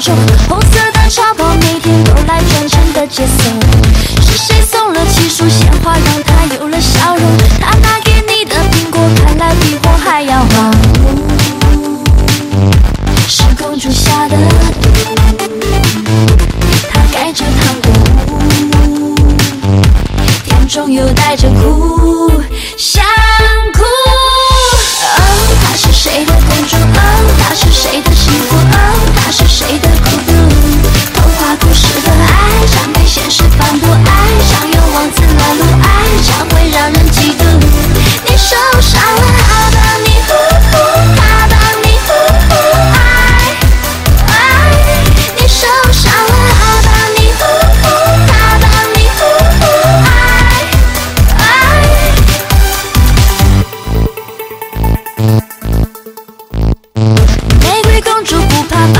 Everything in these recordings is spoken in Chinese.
中，红色的潮袍每天都来专程的接送。是谁送了七束鲜花，让她有了笑容？他拿给你的苹果，看来比我还要黄。是公主下的毒，她盖着糖果，甜中又带着苦，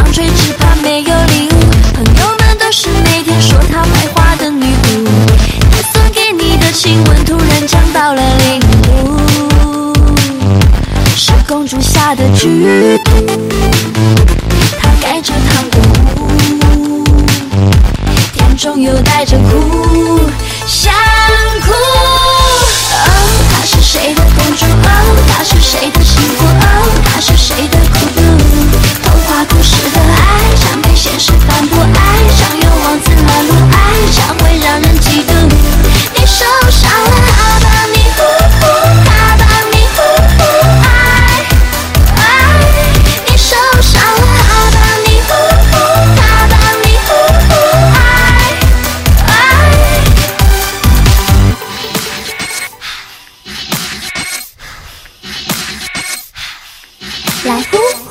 风吹只怕没有零，朋友们都是每天说他白花的女巫。他送给你的亲吻突然降到了零度，是公主下的毒，他盖着糖果屋，甜中又带着苦。下。来呼。